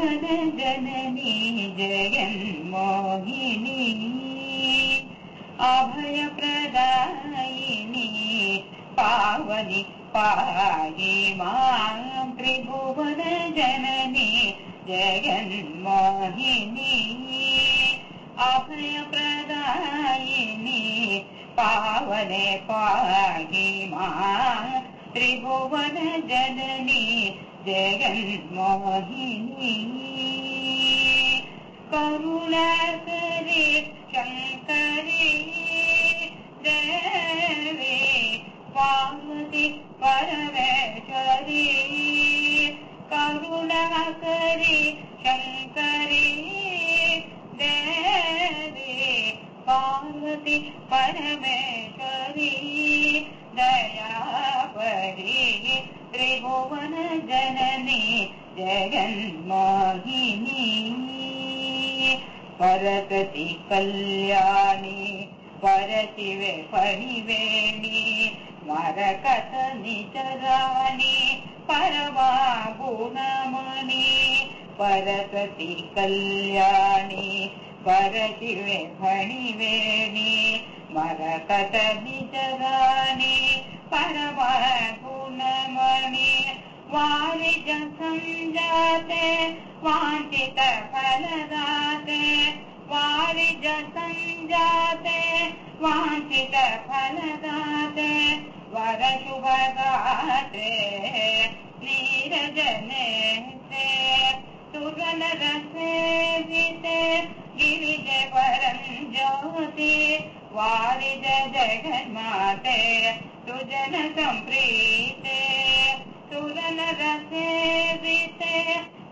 जननी जगन्मोहिनी अभयप्रदायिनी पावनि पाहि मां त्रिभुवन जननी जगन्मोहिनी अभयप्रदायिनी पावने पाहि मां त्रिभुवन जननी जगन्मोहिनी। करुणाकरे शङ्करी परमेश्वरी दयापरी त्रिभुवन जननी जगन्मोहिनी परतति कल्याणी परशिवे फणिवेणी मरकथ निचराणि परवा गुणमणि परतति कल्याणी परशिवे फणिवेणी मरकथ निचराणि परवा गुणमणि वारिज सञ्जाते वाञ्छित फलदाते वारिज सञ्जाते वाञ्छित फलदाते वरशुभगाते भूति वारिज जगन्माते, सुजन सम्प्रीते सुरन रसे सीते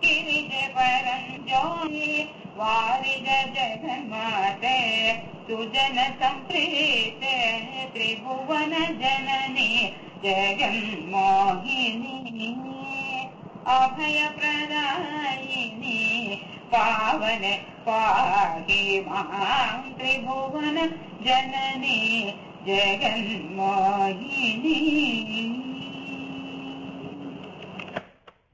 गिरिज परञ्जोनि वारिज जगन्माते, सुजन सम्प्रीते त्रिभुवन जननी, जगन्मोहिनी। अभयप्रदाय पावन पाहि मां त्रिभुवन जननी जगन्मोहिनी